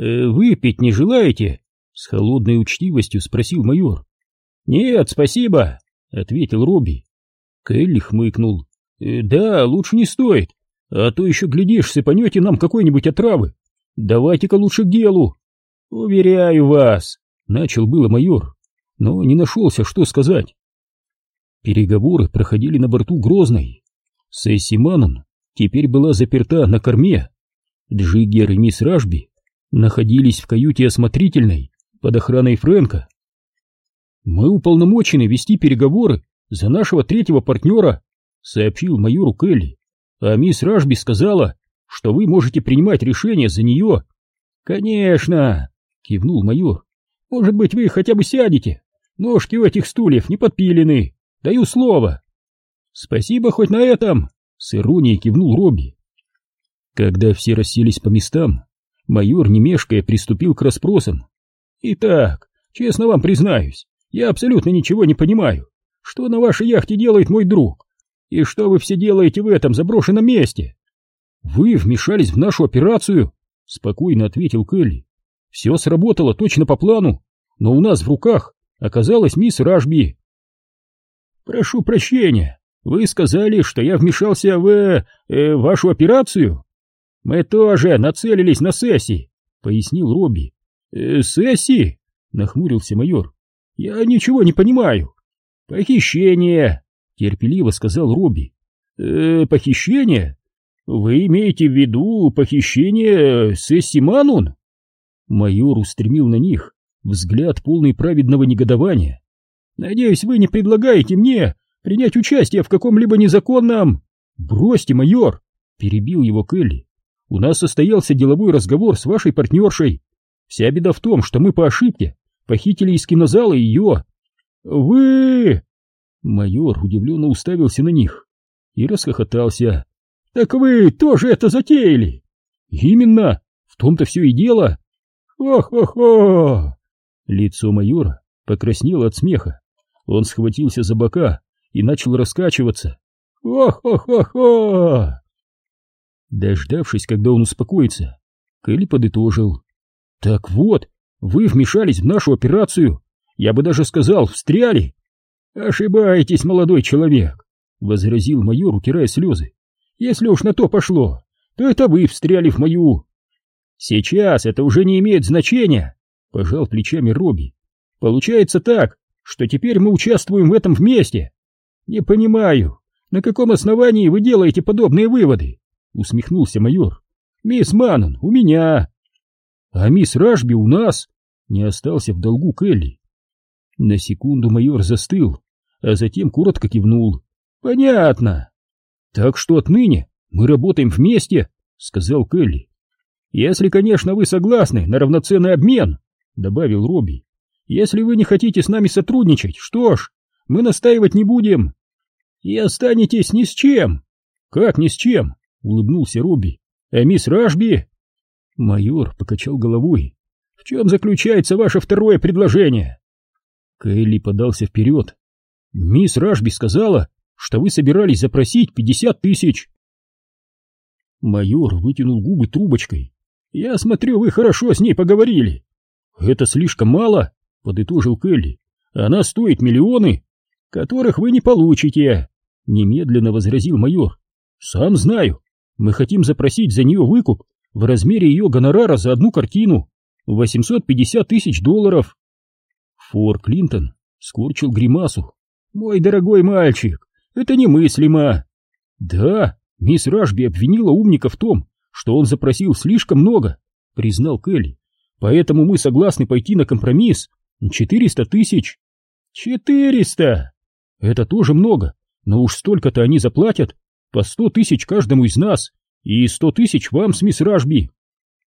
э, «Выпить не желаете?» — с холодной учтивостью спросил майор. «Нет, спасибо», — ответил Робби. Келли хмыкнул. «Э, «Да, лучше не стоит, а то еще, глядишь, сыпанете нам какой-нибудь отравы. Давайте-ка лучше к делу». «Уверяю вас», — начал было майор, но не нашелся, что сказать. Переговоры проходили на борту Грозной. Сесси Маннон теперь была заперта на корме. Джиггер и мисс Рашби находились в каюте осмотрительной под охраной Фрэнка. «Мы уполномочены вести переговоры за нашего третьего партнера», сообщил майору Келли. «А мисс Рашби сказала, что вы можете принимать решения за нее». «Конечно!» — кивнул майор. «Может быть, вы хотя бы сядете? Ножки у этих стульев не подпилены. Даю слово». «Спасибо хоть на этом!» — с иронией кивнул Робби. Когда все расселись по местам, майор, не мешкая, приступил к расспросам. «Итак, честно вам признаюсь, я абсолютно ничего не понимаю. Что на вашей яхте делает мой друг? И что вы все делаете в этом заброшенном месте?» «Вы вмешались в нашу операцию», — спокойно ответил Келли. «Все сработало точно по плану, но у нас в руках оказалась мисс Ражби». «Прошу прощения, вы сказали, что я вмешался в... Э, вашу операцию?» «Мы тоже нацелились на Сесси», — пояснил Робби. «Э, «Сесси?» — нахмурился майор. «Я ничего не понимаю». «Похищение», — терпеливо сказал Робби. «Э, «Похищение? Вы имеете в виду похищение Сесси Манун?» Майор устремил на них взгляд полный праведного негодования. «Надеюсь, вы не предлагаете мне принять участие в каком-либо незаконном...» «Бросьте, майор!» — перебил его Келли. У нас состоялся деловой разговор с вашей партнершей. Вся беда в том, что мы по ошибке похитили из кинозала ее. Вы... Майор удивленно уставился на них и расхохотался. Так вы тоже это затеяли? Именно, в том-то все и дело. Хо-хо-хо! Лицо майора покраснело от смеха. Он схватился за бока и начал раскачиваться. Хо-хо-хо-хо! Дождавшись, когда он успокоится, Келли подытожил. «Так вот, вы вмешались в нашу операцию. Я бы даже сказал, встряли». «Ошибаетесь, молодой человек», — возразил майор, утирая слезы. «Если уж на то пошло, то это вы встряли в мою...» «Сейчас это уже не имеет значения», — пожал плечами Робби. «Получается так, что теперь мы участвуем в этом вместе. Не понимаю, на каком основании вы делаете подобные выводы?» — усмехнулся майор. «Мисс Маннон у меня!» «А мисс Рашби у нас!» — не остался в долгу Келли. На секунду майор застыл, а затем коротко кивнул. «Понятно!» «Так что отныне мы работаем вместе!» — сказал Келли. «Если, конечно, вы согласны на равноценный обмен!» — добавил Робби. «Если вы не хотите с нами сотрудничать, что ж, мы настаивать не будем!» «И останетесь ни с чем!» «Как ни с чем?» — улыбнулся Робби. «А мисс Рашби?» Майор покачал головой. «В чем заключается ваше второе предложение?» Кэлли подался вперед. «Мисс Рашби сказала, что вы собирались запросить пятьдесят тысяч». Майор вытянул губы трубочкой. «Я смотрю, вы хорошо с ней поговорили». «Это слишком мало», — подытожил Келли. «Она стоит миллионы, которых вы не получите», — немедленно возразил майор. «Сам знаю, мы хотим запросить за нее выкуп в размере ее гонорара за одну картину. 850 тысяч долларов. Фор Клинтон скорчил гримасу. «Мой дорогой мальчик, это немыслимо!» «Да, мисс Рашби обвинила умника в том, что он запросил слишком много», — признал Келли. «Поэтому мы согласны пойти на компромисс. 400 тысяч». «Четыреста!» «Это тоже много, но уж столько-то они заплатят, по сто тысяч каждому из нас и сто тысяч вам с мисс Ражби.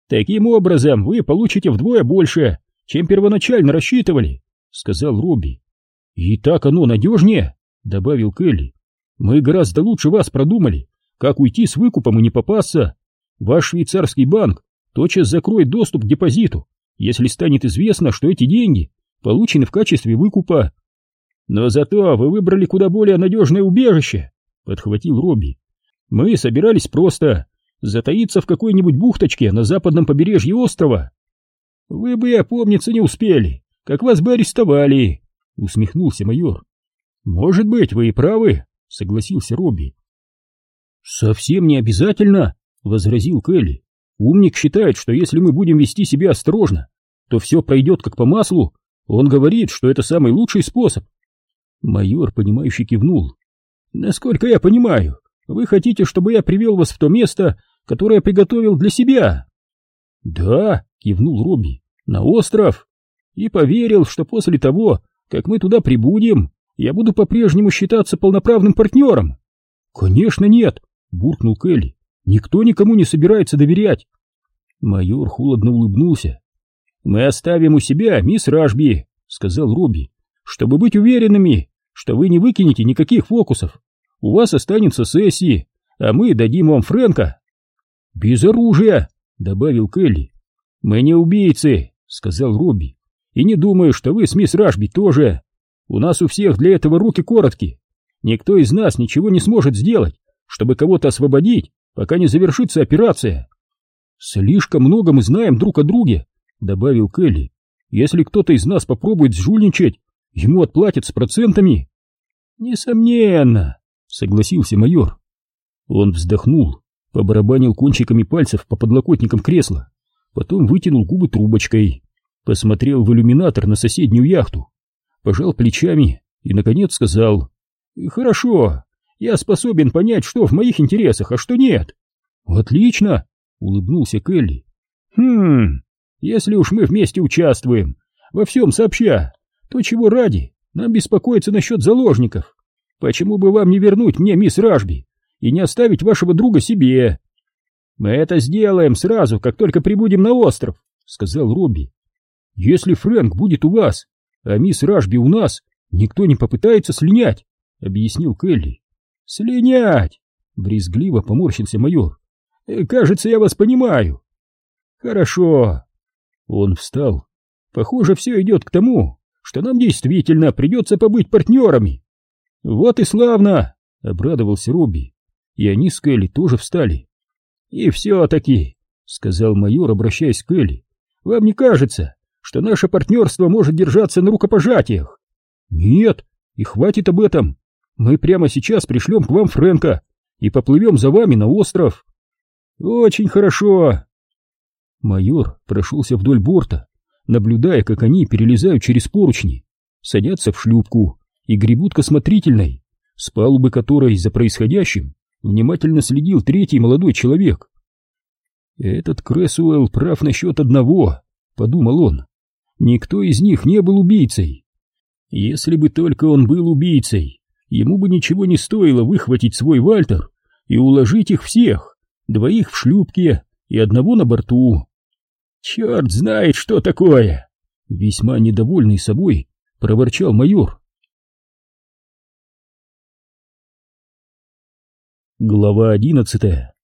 Таким образом вы получите вдвое больше, чем первоначально рассчитывали, сказал Робби. И так оно надежнее, добавил Келли. Мы гораздо лучше вас продумали, как уйти с выкупом и не попасться. Ваш швейцарский банк тотчас закроет доступ к депозиту, если станет известно, что эти деньги получены в качестве выкупа. Но зато вы выбрали куда более надежное убежище, подхватил Робби. Мы собирались просто затаиться в какой-нибудь бухточке на западном побережье острова. Вы бы опомниться не успели, как вас бы арестовали, усмехнулся майор. Может быть, вы и правы, согласился Робби. Совсем не обязательно, возразил Келли. Умник считает, что если мы будем вести себя осторожно, то все пройдет как по маслу. Он говорит, что это самый лучший способ. Майор, понимающе кивнул. Насколько я понимаю, вы хотите, чтобы я привел вас в то место, которое приготовил для себя? Да, кивнул Робби, на остров. И поверил, что после того, как мы туда прибудем, я буду по-прежнему считаться полноправным партнером. Конечно нет, буркнул Келли. Никто никому не собирается доверять. Майор холодно улыбнулся. Мы оставим у себя мисс Ражби, сказал Робби, чтобы быть уверенными, что вы не выкинете никаких фокусов. У вас останется сессии, а мы дадим вам Фрэнка. Без оружия, добавил Келли. Мы не убийцы, сказал Робби. И не думаю, что вы с мисс Рашби тоже. У нас у всех для этого руки короткие. Никто из нас ничего не сможет сделать, чтобы кого-то освободить, пока не завершится операция. Слишком много мы знаем друг о друге, добавил Келли. Если кто-то из нас попробует сжульничать, ему отплатят с процентами. Несомненно, согласился майор. Он вздохнул, побарабанил кончиками пальцев по подлокотникам кресла, потом вытянул губы трубочкой, посмотрел в иллюминатор на соседнюю яхту, пожал плечами и, наконец, сказал «Хорошо, я способен понять, что в моих интересах, а что нет». «Отлично!» — улыбнулся Келли. «Хм, если уж мы вместе участвуем, во всем сообща, то чего ради нам беспокоиться насчет заложников? Почему бы вам не вернуть мне мисс Ражби и не оставить вашего друга себе? Мы это сделаем сразу, как только прибудем на остров, сказал Робби. Если Фрэнк будет у вас, а мисс Ражби у нас, никто не попытается слинять, объяснил Келли. Слинять! Брезгливо поморщился майор. «Э, кажется, я вас понимаю. Хорошо. Он встал. Похоже, все идет к тому, что нам действительно придется побыть партнерами. Вот и славно, обрадовался Робби. И они с Келли тоже встали. И все-таки, сказал майор, обращаясь к Келли, вам не кажется, что наше партнерство может держаться на рукопожатиях? Нет, и хватит об этом. Мы прямо сейчас пришлем к вам Фрэнка и поплывем за вами на остров. Очень хорошо. Майор прошелся вдоль борта, наблюдая, как они перелезают через поручни, садятся в шлюпку и гребут космотрительной, с палубы которой за происходящим внимательно следил третий молодой человек. «Этот Крэсуэлл прав насчет одного», — подумал он. «Никто из них не был убийцей. Если бы только он был убийцей, ему бы ничего не стоило выхватить свой Вальтер и уложить их всех, двоих в шлюпке и одного на борту. Черт знает, что такое! Весьма недовольный собой проворчал майор. Глава одиннадцатая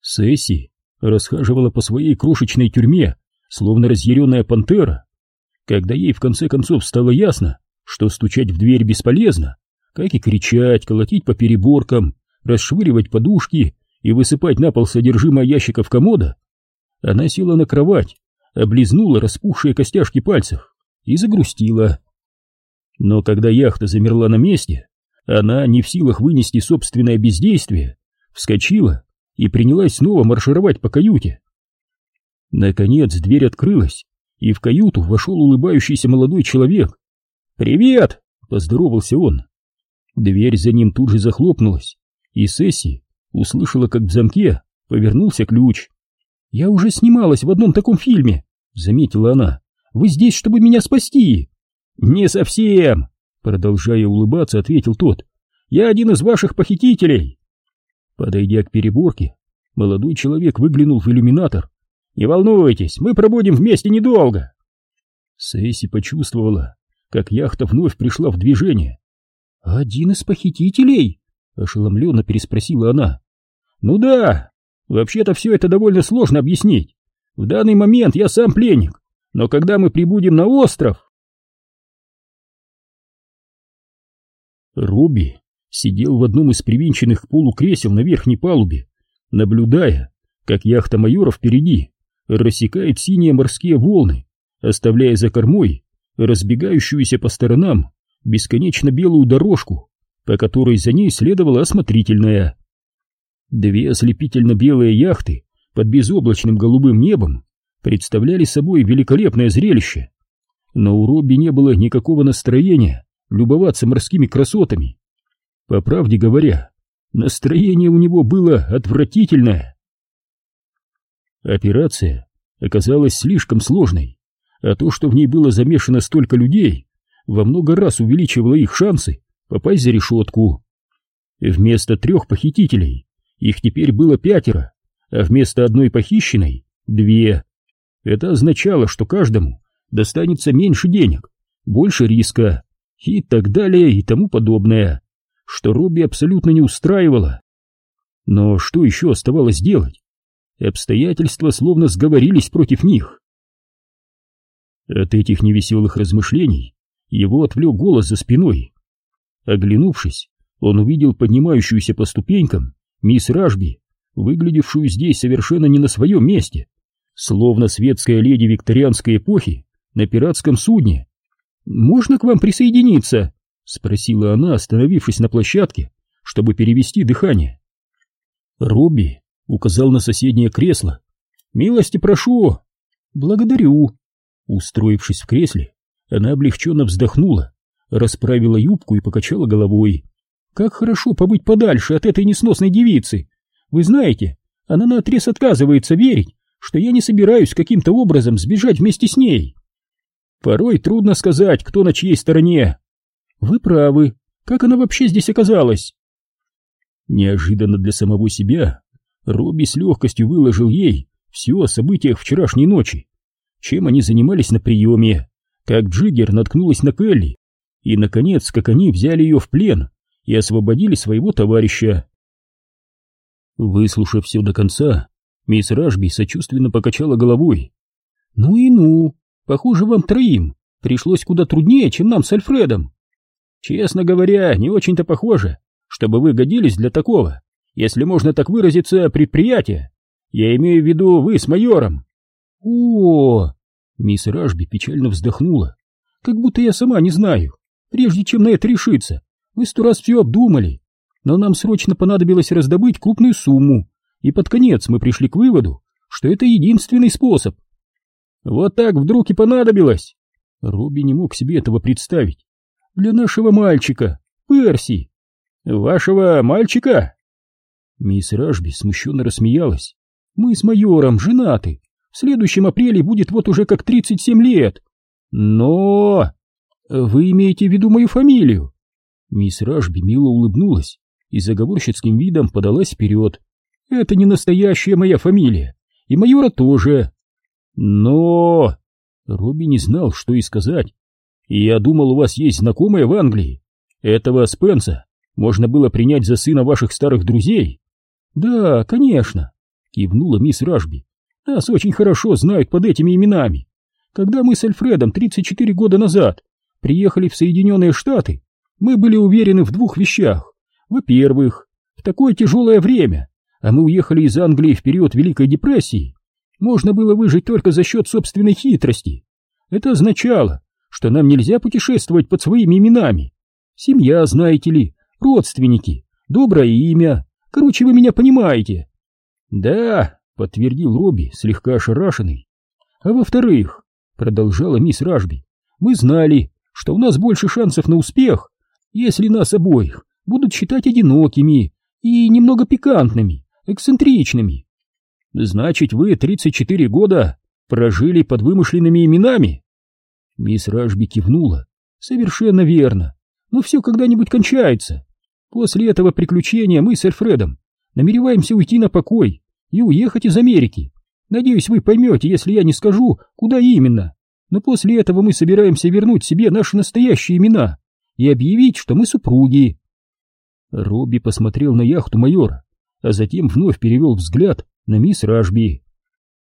Сесси расхаживала по своей крошечной тюрьме, словно разъяренная пантера. Когда ей в конце концов стало ясно, что стучать в дверь бесполезно, как и кричать, колотить по переборкам, расшвыривать подушки и высыпать на пол содержимое ящиков комода, она села на кровать, облизнула распухшие костяшки пальцев и загрустила. Но когда яхта замерла на месте, она, не в силах вынести собственное бездействие, вскочила и принялась снова маршировать по каюте. Наконец дверь открылась, и в каюту вошел улыбающийся молодой человек. «Привет!» — поздоровался он. Дверь за ним тут же захлопнулась, и Сесси услышала, как в замке повернулся ключ. «Я уже снималась в одном таком фильме», — заметила она. «Вы здесь, чтобы меня спасти?» «Не совсем», — продолжая улыбаться, ответил тот. «Я один из ваших похитителей». Подойдя к переборке, молодой человек выглянул в иллюминатор. «Не волнуйтесь, мы пробудем вместе недолго». Сесси почувствовала, как яхта вновь пришла в движение. «Один из похитителей?» — ошеломленно переспросила она. «Ну да, Вообще-то все это довольно сложно объяснить. В данный момент я сам пленник, но когда мы прибудем на остров... Робби сидел в одном из привинченных к полу кресел на верхней палубе, наблюдая, как яхта майора впереди рассекает синие морские волны, оставляя за кормой разбегающуюся по сторонам бесконечно белую дорожку, по которой за ней следовала осмотрительная. Две ослепительно белые яхты под безоблачным голубым небом представляли собой великолепное зрелище. Но у Робби не было никакого настроения любоваться морскими красотами. По правде говоря, настроение у него было отвратительное. Операция оказалась слишком сложной, а то, что в ней было замешано столько людей, во много раз увеличивало их шансы попасть за решетку. Вместо трех похитителей их теперь было пятеро, а вместо одной похищенной — две. Это означало, что каждому достанется меньше денег, больше риска и так далее и тому подобное, что Робби абсолютно не устраивало. Но что еще оставалось делать? Обстоятельства словно сговорились против них. От этих невеселых размышлений его отвлек голос за спиной. Оглянувшись, он увидел поднимающуюся по ступенькам мисс Ражби, выглядевшую здесь совершенно не на своем месте, словно светская леди викторианской эпохи на пиратском судне. «Можно к вам присоединиться?» — спросила она, остановившись на площадке, чтобы перевести дыхание. Робби указал на соседнее кресло. «Милости прошу!» «Благодарю!» Устроившись в кресле, она облегченно вздохнула, расправила юбку и покачала головой. «Как хорошо побыть подальше от этой несносной девицы! Вы знаете, она наотрез отказывается верить, что я не собираюсь каким-то образом сбежать вместе с ней. Порой трудно сказать, кто на чьей стороне. Вы правы. Как она вообще здесь оказалась?» Неожиданно для самого себя Робби с легкостью выложил ей все о событиях вчерашней ночи, чем они занимались на приеме, как Джиггер наткнулась на Келли, и, наконец, как они взяли ее в плен и освободили своего товарища. Выслушав все до конца, мисс Ражби сочувственно покачала головой. «Ну и ну, похоже, вам троим пришлось куда труднее, чем нам с Альфредом. Честно говоря, не очень-то похоже, чтобы вы годились для такого если можно так выразиться, предприятие. Я имею в виду вы с майором. О, мисс Ражби печально вздохнула. Как будто я сама не знаю. Прежде чем на это решиться, вы сто раз все обдумали. Но нам срочно понадобилось раздобыть крупную сумму, и под конец мы пришли к выводу, что это единственный способ. Вот так вдруг и понадобилось. Робби не мог себе этого представить. Для нашего мальчика, Перси. Вашего мальчика? Мисс Ражби смущенно рассмеялась. «Мы с майором женаты. В следующем апреле будет вот уже как 37 лет. Но... Вы имеете в виду мою фамилию?» Мисс Ражби мило улыбнулась и заговорщицким видом подалась вперед. «Это не настоящая моя фамилия, и майора тоже. Но...» Робби не знал, что и сказать. «Я думал, у вас есть знакомая в Англии. Этого Спенса можно было принять за сына ваших старых друзей. «Да, конечно», — кивнула мисс Ражби. «Нас очень хорошо знают под этими именами. Когда мы с Альфредом 34 года назад приехали в Соединенные Штаты, мы были уверены в двух вещах. Во-первых, в такое тяжелое время, а мы уехали из Англии в период Великой депрессии, можно было выжить только за счет собственной хитрости. Это означало, что нам нельзя путешествовать под своими именами. Семья, знаете ли, родственники, доброе имя, Короче, вы меня понимаете. Да, подтвердил Робби, слегка ошарашенный. А во-вторых, продолжала мисс Ражби, мы знали, что у нас больше шансов на успех, если нас обоих будут считать одинокими и немного пикантными, эксцентричными. Значит, вы 34 года прожили под вымышленными именами? Мисс Ражби кивнула. Совершенно верно. Но все когда-нибудь кончается. После этого приключения мы с Альфредом намереваемся уйти на покой и уехать из Америки. Надеюсь, вы поймете, если я не скажу, куда именно. Но после этого мы собираемся вернуть себе наши настоящие имена и объявить, что мы супруги. Робби посмотрел на яхту майора, а затем вновь перевел взгляд на мисс Ражби.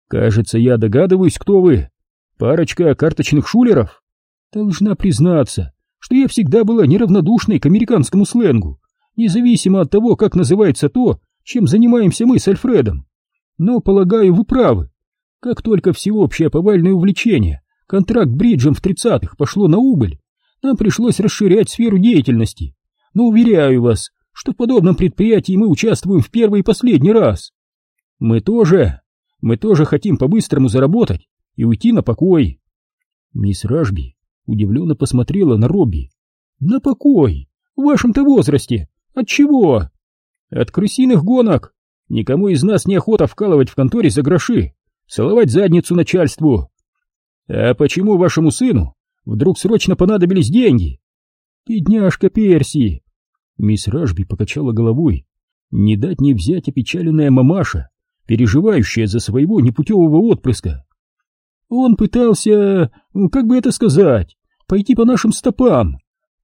«Кажется, я догадываюсь, кто вы. Парочка карточных шулеров. Должна признаться, что я всегда была неравнодушной к американскому сленгу независимо от того, как называется то, чем занимаемся мы с Альфредом. Но, полагаю, вы правы. Как только всеобщее повальное увлечение, контракт бриджем в тридцатых пошло на убыль, нам пришлось расширять сферу деятельности. Но уверяю вас, что в подобном предприятии мы участвуем в первый и последний раз. Мы тоже, мы тоже хотим по-быстрому заработать и уйти на покой. Мисс Ражби удивленно посмотрела на Робби. На покой? В вашем-то возрасте? От чего? От крысиных гонок. Никому из нас неохота вкалывать в конторе за гроши, целовать задницу начальству. А почему вашему сыну вдруг срочно понадобились деньги? Бедняжка Перси. Мисс Ражби покачала головой. Не дать не взять опечаленная мамаша, переживающая за своего непутевого отпрыска. Он пытался, как бы это сказать, пойти по нашим стопам,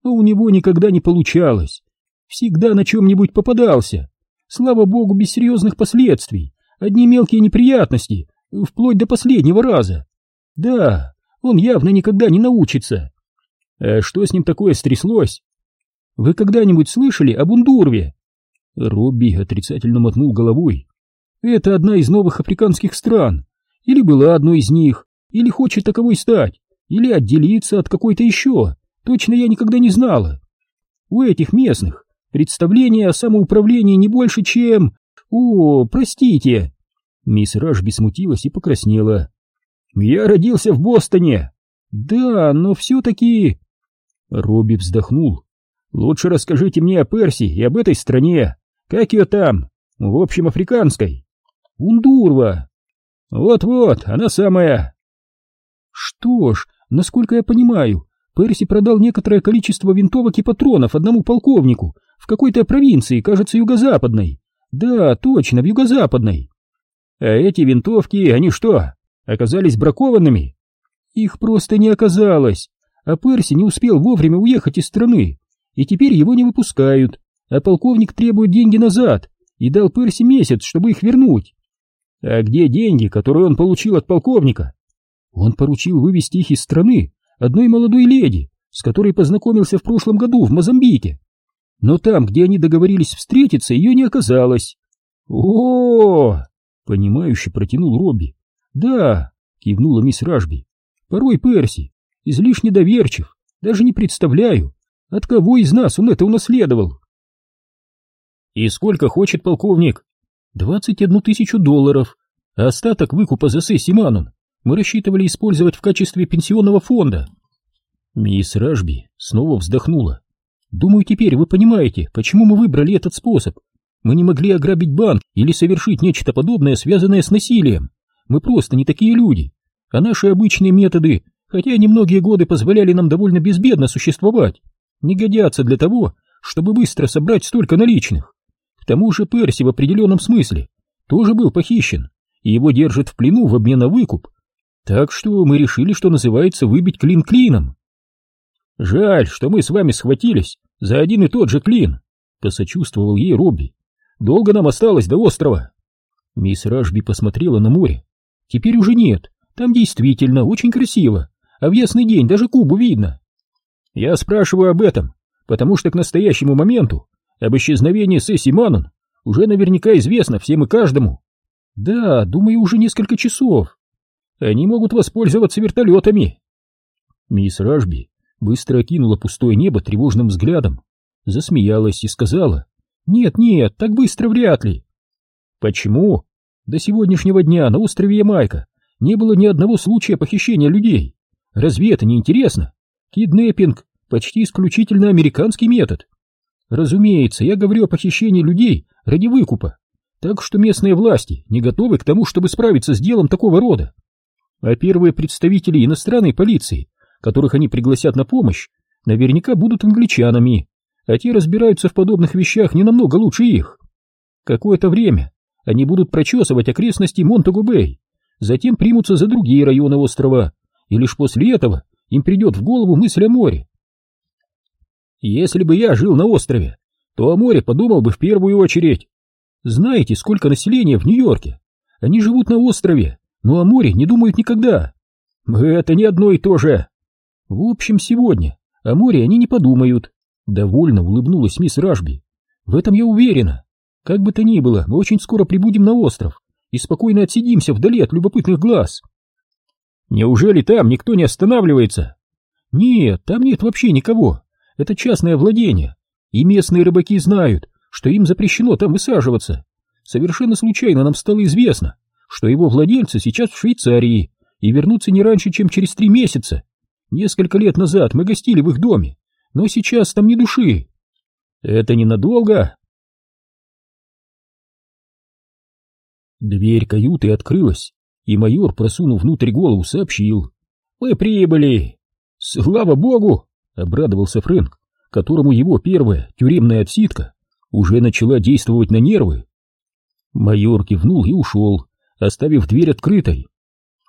но у него никогда не получалось. Всегда на чем-нибудь попадался. Слава богу, без серьезных последствий. Одни мелкие неприятности, вплоть до последнего раза. Да, он явно никогда не научится. А что с ним такое стряслось? Вы когда-нибудь слышали об Ундурве? Робби отрицательно мотнул головой. Это одна из новых африканских стран. Или была одной из них, или хочет таковой стать, или отделиться от какой-то еще. Точно я никогда не знала. У этих местных представление о самоуправлении не больше, чем... О, простите. Мисс Ражби смутилась и покраснела. Я родился в Бостоне. Да, но все-таки... Робби вздохнул. Лучше расскажите мне о Перси и об этой стране. Как ее там? В общем, африканской. Ундурва. Вот-вот, она самая. Что ж, насколько я понимаю, Перси продал некоторое количество винтовок и патронов одному полковнику в какой-то провинции, кажется, юго-западной. Да, точно, в юго-западной. А эти винтовки, они что, оказались бракованными? Их просто не оказалось, а Перси не успел вовремя уехать из страны, и теперь его не выпускают, а полковник требует деньги назад и дал Перси месяц, чтобы их вернуть. А где деньги, которые он получил от полковника? Он поручил вывести их из страны одной молодой леди, с которой познакомился в прошлом году в Мозамбике. Но там, где они договорились встретиться, ее не оказалось. О, -о, -о понимающе протянул Робби. Да, кивнула мисс Ражби. Порой Перси излишне доверчив, даже не представляю, от кого из нас он это унаследовал. И сколько хочет полковник? Двадцать одну тысячу долларов, остаток выкупа за Сесси Манон мы рассчитывали использовать в качестве пенсионного фонда. Мисс Ражби снова вздохнула. Думаю, теперь вы понимаете, почему мы выбрали этот способ. Мы не могли ограбить банк или совершить нечто подобное, связанное с насилием. Мы просто не такие люди. А наши обычные методы, хотя немногие годы позволяли нам довольно безбедно существовать, не годятся для того, чтобы быстро собрать столько наличных. К тому же Перси в определенном смысле тоже был похищен, и его держат в плену в обмен на выкуп. Так что мы решили, что называется, выбить клин клином. Жаль, что мы с вами схватились за один и тот же клин, посочувствовал ей Робби. Долго нам осталось до острова. Мисс Ражби посмотрела на море. Теперь уже нет, там действительно очень красиво, а в ясный день даже Кубу видно. Я спрашиваю об этом, потому что к настоящему моменту об исчезновении Сесси Манон уже наверняка известно всем и каждому. Да, думаю, уже несколько часов. Они могут воспользоваться вертолетами. Мисс Ражби быстро окинула пустое небо тревожным взглядом, засмеялась и сказала, «Нет, нет, так быстро вряд ли». «Почему? До сегодняшнего дня на острове Ямайка не было ни одного случая похищения людей. Разве это не интересно? Киднеппинг — почти исключительно американский метод. Разумеется, я говорю о похищении людей ради выкупа, так что местные власти не готовы к тому, чтобы справиться с делом такого рода. А первые представители иностранной полиции, которых они пригласят на помощь, наверняка будут англичанами, а те разбираются в подобных вещах не намного лучше их. Какое-то время они будут прочесывать окрестности Монтагу-Бэй, затем примутся за другие районы острова, и лишь после этого им придет в голову мысль о море. Если бы я жил на острове, то о море подумал бы в первую очередь. Знаете, сколько населения в Нью-Йорке? Они живут на острове, но о море не думают никогда. Это не одно и то же. В общем, сегодня о море они не подумают. Довольно улыбнулась мисс Ражби. В этом я уверена. Как бы то ни было, мы очень скоро прибудем на остров, и спокойно отсидимся вдали от любопытных глаз. Неужели там никто не останавливается? Нет, там нет вообще никого. Это частное владение, и местные рыбаки знают, что им запрещено там высаживаться. Совершенно случайно нам стало известно, что его владельцы сейчас в Швейцарии и вернутся не раньше, чем через три месяца. Несколько лет назад мы гостили в их доме, но сейчас там ни души. Это ненадолго. Дверь каюты открылась, и майор, просунув внутрь голову, сообщил. «Мы прибыли!» «Слава богу!» — обрадовался Фрэнк, которому его первая тюремная отсидка уже начала действовать на нервы. Майор кивнул и ушел, оставив дверь открытой.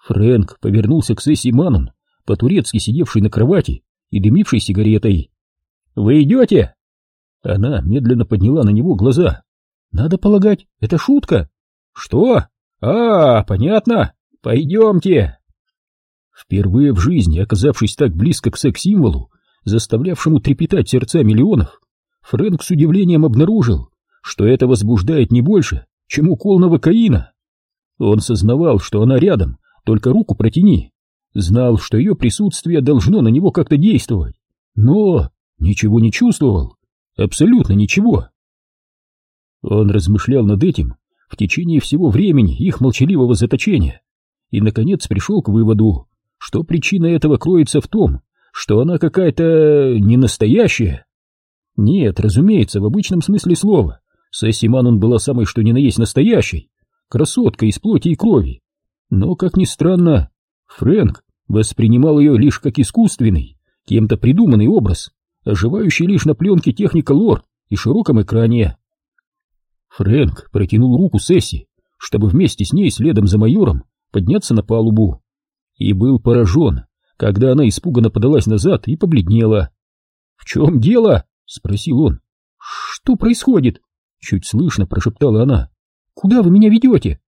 Фрэнк повернулся к Сесси Манон, по-турецки сидевшей на кровати и дымившей сигаретой. «Вы идете?» Она медленно подняла на него глаза. «Надо полагать, это шутка?» «Что? А, понятно. Пойдемте!» Впервые в жизни, оказавшись так близко к секс-символу, заставлявшему трепетать сердца миллионов, Фрэнк с удивлением обнаружил, что это возбуждает не больше, чем укол новокаина. Он сознавал, что она рядом, только руку протяни. Знал, что ее присутствие должно на него как-то действовать, но ничего не чувствовал, абсолютно ничего. Он размышлял над этим в течение всего времени их молчаливого заточения и, наконец, пришел к выводу, что причина этого кроется в том, что она какая-то не настоящая. Нет, разумеется, в обычном смысле слова. Сесси Манун была самой что ни на есть настоящей, красоткой из плоти и крови. Но, как ни странно, Фрэнк воспринимал ее лишь как искусственный, кем-то придуманный образ, оживающий лишь на пленке техника лор и широком экране. Фрэнк протянул руку Сесси, чтобы вместе с ней следом за майором подняться на палубу, и был поражен, когда она испуганно подалась назад и побледнела. «В чем дело?» — спросил он. «Что происходит?» — чуть слышно прошептала она. «Куда вы меня ведете?»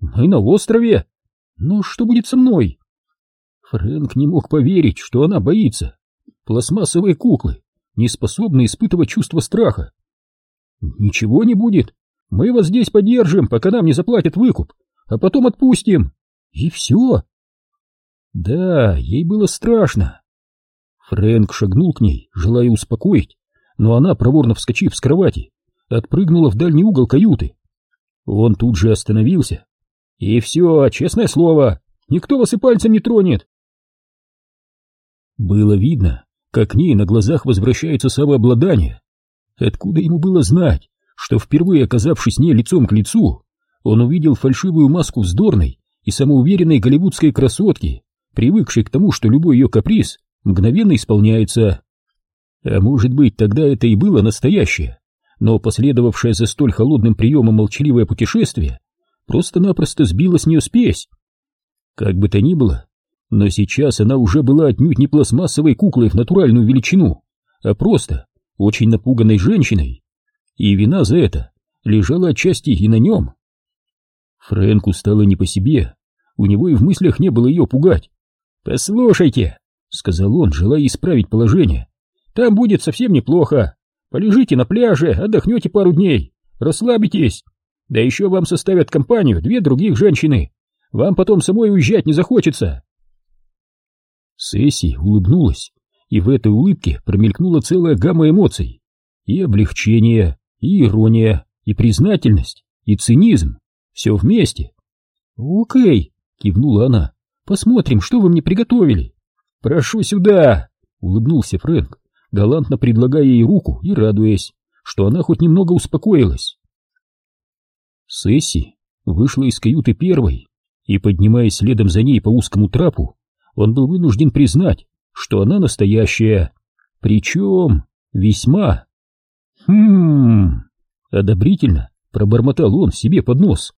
«Мы на острове. Но что будет со мной?» Фрэнк не мог поверить, что она боится. Пластмассовые куклы, не способны испытывать чувство страха. «Ничего не будет. Мы вас здесь подержим, пока нам не заплатят выкуп, а потом отпустим. И все». Да, ей было страшно. Фрэнк шагнул к ней, желая успокоить, но она, проворно вскочив с кровати, отпрыгнула в дальний угол каюты. Он тут же остановился. И все, честное слово, никто вас и пальцем не тронет. Было видно, как к ней на глазах возвращается самообладание. Откуда ему было знать, что впервые оказавшись с ней лицом к лицу, он увидел фальшивую маску вздорной и самоуверенной голливудской красотки, привыкшей к тому, что любой ее каприз мгновенно исполняется. А может быть, тогда это и было настоящее, но последовавшее за столь холодным приемом молчаливое путешествие просто-напросто сбило с нее спесь. Как бы то ни было, но сейчас она уже была отнюдь не пластмассовой куклой в натуральную величину, а просто очень напуганной женщиной, и вина за это лежала отчасти и на нем. Фрэнку стало не по себе, у него и в мыслях не было ее пугать. «Послушайте», — сказал он, желая исправить положение, — «там будет совсем неплохо. Полежите на пляже, отдохнете пару дней, расслабитесь. Да еще вам составят компанию две других женщины. Вам потом самой уезжать не захочется. Сесси улыбнулась, и в этой улыбке промелькнула целая гамма эмоций. И облегчение, и ирония, и признательность, и цинизм. Все вместе. «Окей», — кивнула она, — «посмотрим, что вы мне приготовили». «Прошу сюда», — улыбнулся Фрэнк, галантно предлагая ей руку и радуясь, что она хоть немного успокоилась. Сесси вышла из каюты первой, и, поднимаясь следом за ней по узкому трапу, он был вынужден признать, что она настоящая, причем весьма. «Хм...» — одобрительно пробормотал он себе под нос.